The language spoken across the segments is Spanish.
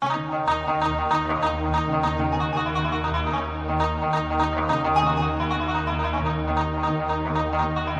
Thank you.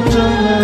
成长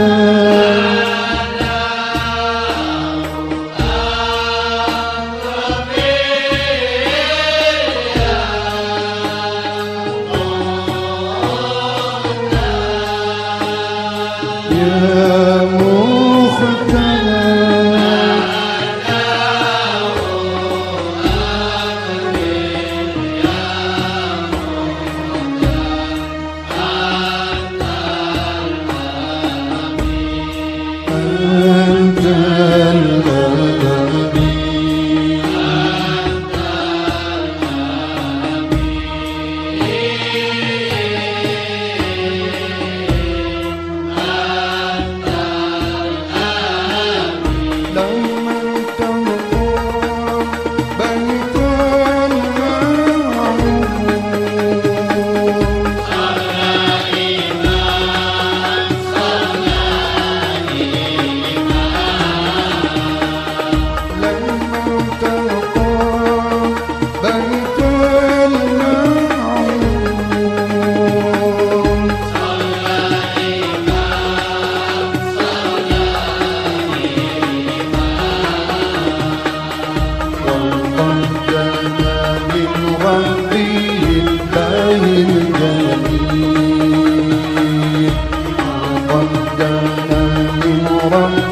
Oh.